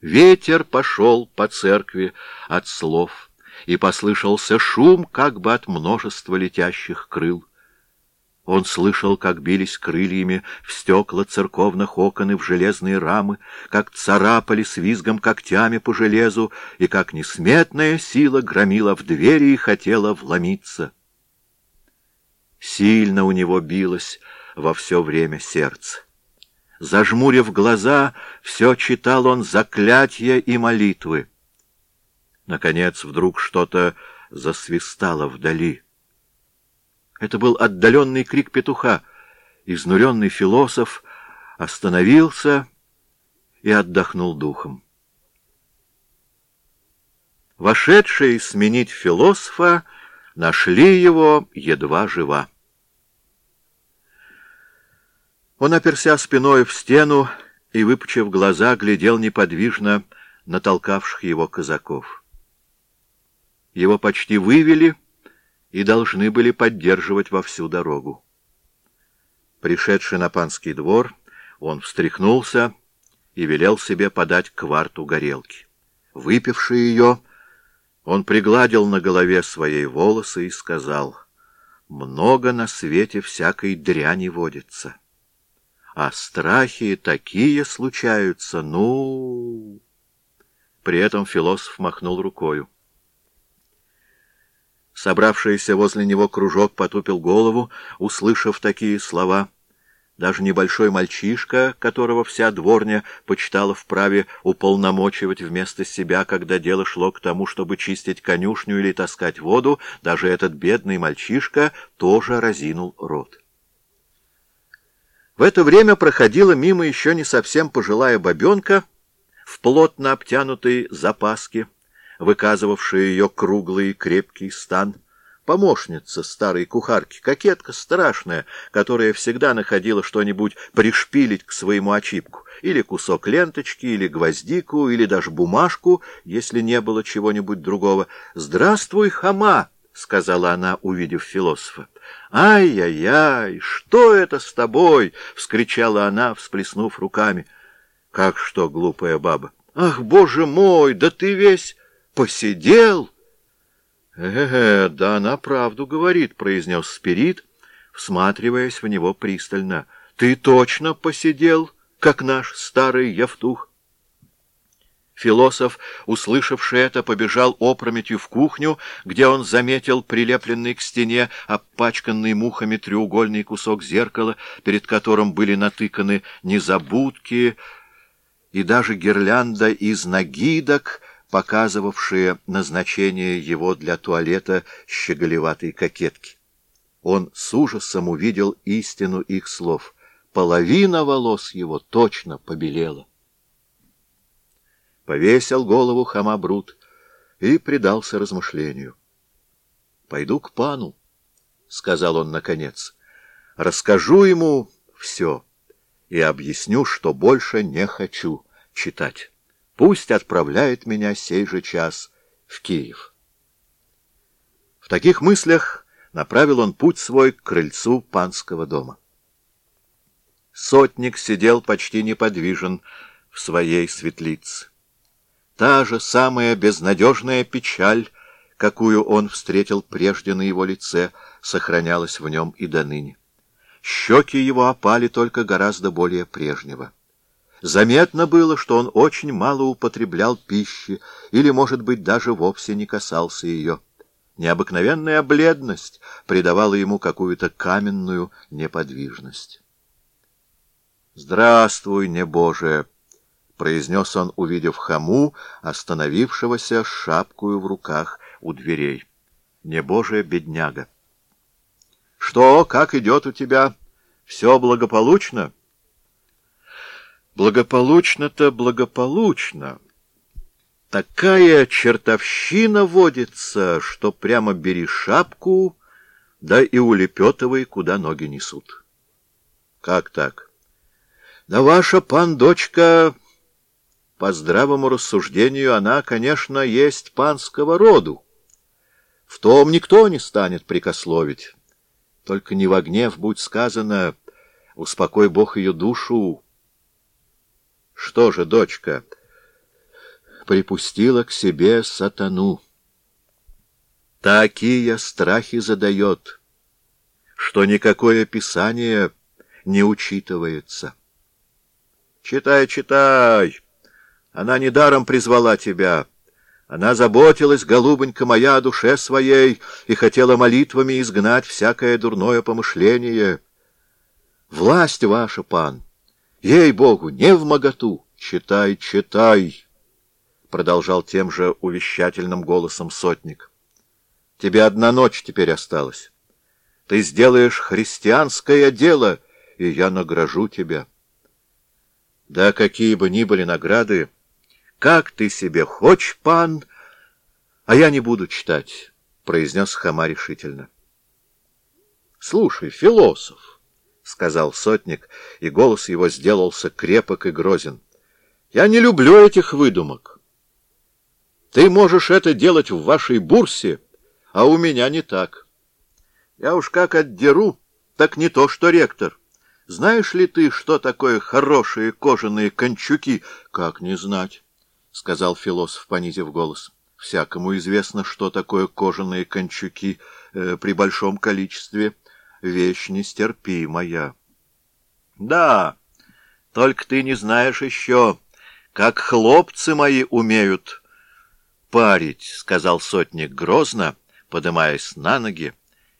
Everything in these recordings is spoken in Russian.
Ветер пошел по церкви от слов, и послышался шум, как бы от множества летящих крыл. Он слышал, как бились крыльями в стекла церковных окон и в железные рамы, как царапали с визгом когтями по железу, и как несметная сила громила в двери и хотела вломиться. Сильно у него билось во все время сердце. Зажмурив глаза, все читал он заклятия и молитвы. Наконец вдруг что-то засвистало вдали. Это был отдаленный крик петуха. Изнуренный философ остановился и отдохнул духом. Вошедшие сменить философа нашли его едва жива. Он оперся спиной в стену и, выпучив глаза, глядел неподвижно на толкавших его казаков. Его почти вывели и должны были поддерживать во всю дорогу. Пришедший на панский двор, он встряхнулся и велел себе подать кварту горелки. Выпивший ее, он пригладил на голове своей волосы и сказал, «Много на свете всякой дряни водится». А страхи такие случаются, ну... При этом философ махнул рукою. Собравшийся возле него кружок потупил голову, услышав такие слова. Даже небольшой мальчишка, которого вся дворня почитала вправе уполномочивать вместо себя, когда дело шло к тому, чтобы чистить конюшню или таскать воду, даже этот бедный мальчишка тоже разинул рот. В это время проходила мимо еще не совсем пожилая бабенка в плотно обтянутой запаске, выказывавшая ее круглый и крепкий стан, помощница старой кухарки, кокетка страшная, которая всегда находила что-нибудь пришпилить к своему очипку, или кусок ленточки, или гвоздику, или даже бумажку, если не было чего-нибудь другого. «Здравствуй, хама!» — сказала она, увидев философа. «Ай-яй-яй, что это с тобой?» — вскричала она, всплеснув руками. «Как что, глупая баба? Ах, боже мой, да ты весь посидел!» «Э-э, да она правду говорит», — произнес Спирит, всматриваясь в него пристально. «Ты точно посидел, как наш старый Евтух?» Философ, услышавший это, побежал опрометью в кухню, где он заметил прилепленный к стене, опачканный мухами треугольный кусок зеркала, перед которым были натыканы незабудки и даже гирлянда из нагидок, показывавшие назначение его для туалета щеголеватой кокетки. Он с ужасом увидел истину их слов. Половина волос его точно побелела повесил голову Хамабрут и предался размышлению. — Пойду к пану, — сказал он наконец. — Расскажу ему все и объясню, что больше не хочу читать. Пусть отправляет меня сей же час в Киев. В таких мыслях направил он путь свой к крыльцу панского дома. Сотник сидел почти неподвижен в своей светлице. Та же самая безнадежная печаль, какую он встретил прежде на его лице, сохранялась в нем и до ныне. Щеки его опали только гораздо более прежнего. Заметно было, что он очень мало употреблял пищи или, может быть, даже вовсе не касался ее. Необыкновенная бледность придавала ему какую-то каменную неподвижность. «Здравствуй, небоже!» Произнес он, увидев хаму, остановившегося с шапкою в руках у дверей. Небожия бедняга! — Что, как идет у тебя? Все благополучно? — Благополучно-то благополучно. Такая чертовщина водится, что прямо бери шапку, да и улепетывай, куда ноги несут. — Как так? — Да ваша пан-дочка по здравому рассуждению, она, конечно, есть панского роду. В том никто не станет прикословить. Только не во гнев будь сказано, успокой Бог ее душу. Что же, дочка, припустила к себе сатану. Такие страхи задает, что никакое писание не учитывается. Читай, читай. Она недаром призвала тебя. Она заботилась, голубонька моя, о душе своей и хотела молитвами изгнать всякое дурное помышление. Власть ваша, пан, ей-богу, не в моготу. Читай, читай, — продолжал тем же увещательным голосом сотник. Тебе одна ночь теперь осталась. Ты сделаешь христианское дело, и я награжу тебя. Да какие бы ни были награды, как ты себе хочешь, пан, а я не буду читать, — произнес Хама решительно. — Слушай, философ, — сказал сотник, и голос его сделался крепок и грозен, — я не люблю этих выдумок. Ты можешь это делать в вашей бурсе, а у меня не так. Я уж как отдеру, так не то что ректор. Знаешь ли ты, что такое хорошие кожаные кончуки? Как не знать? — сказал философ, понизив голос. — Всякому известно, что такое кожаные кончуки э, при большом количестве. Вещь нестерпимая. — Да, только ты не знаешь еще, как хлопцы мои умеют парить, — сказал сотник грозно, подымаясь на ноги,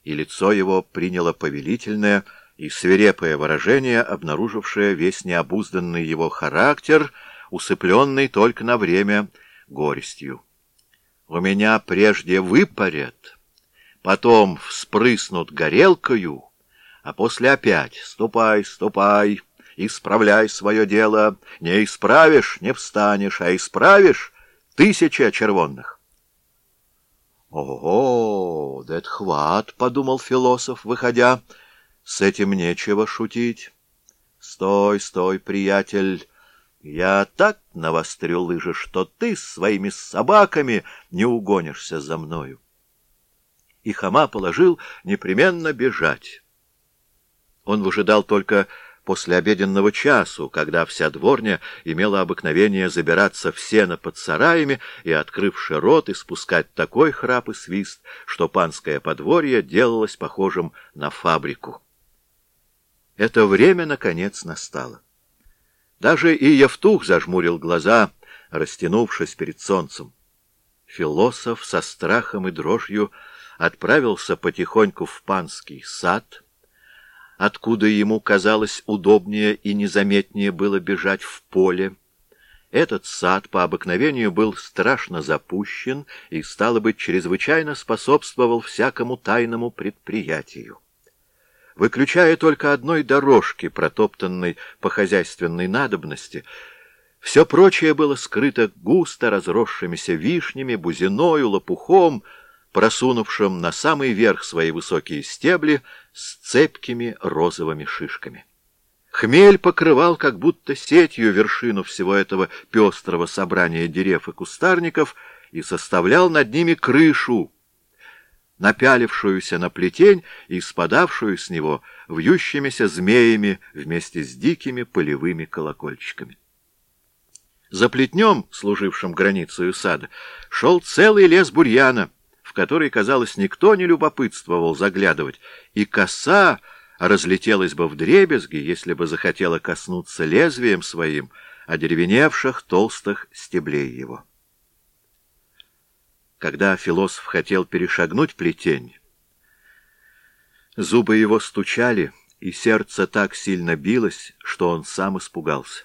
и лицо его приняло повелительное и свирепое выражение, обнаружившее весь необузданный его характер — усыпленный только на время горестью. У меня прежде выпарят, потом вспрыснут горелкою, а после опять «ступай, ступай, исправляй свое дело, не исправишь — не встанешь, а исправишь — тысяча червонных». «Ого, это хват!» — подумал философ, выходя. «С этим нечего шутить. Стой, стой, приятель!» Я так навострю лыжи, что ты своими собаками не угонишься за мною. И Хама положил непременно бежать. Он выжидал только после обеденного часу, когда вся дворня имела обыкновение забираться в сено под сараями и, открывши рот, испускать такой храп и свист, что панское подворье делалось похожим на фабрику. Это время, наконец, настало. Даже и Евтух зажмурил глаза, растянувшись перед солнцем. Философ со страхом и дрожью отправился потихоньку в панский сад, откуда ему казалось удобнее и незаметнее было бежать в поле. Этот сад по обыкновению был страшно запущен и, стало быть, чрезвычайно способствовал всякому тайному предприятию выключая только одной дорожки, протоптанной по хозяйственной надобности, все прочее было скрыто густо разросшимися вишнями, бузиною, лопухом, просунувшим на самый верх свои высокие стебли с цепкими розовыми шишками. Хмель покрывал как будто сетью вершину всего этого пестрого собрания дерев и кустарников и составлял над ними крышу, напялившуюся на плетень и спадавшую с него вьющимися змеями вместе с дикими полевыми колокольчиками. За плетнем, служившим границей сада, шел целый лес бурьяна, в который, казалось, никто не любопытствовал заглядывать, и коса разлетелась бы в дребезги, если бы захотела коснуться лезвием своим одеревеневших толстых стеблей его. Когда философ хотел перешагнуть плетень, зубы его стучали, и сердце так сильно билось, что он сам испугался.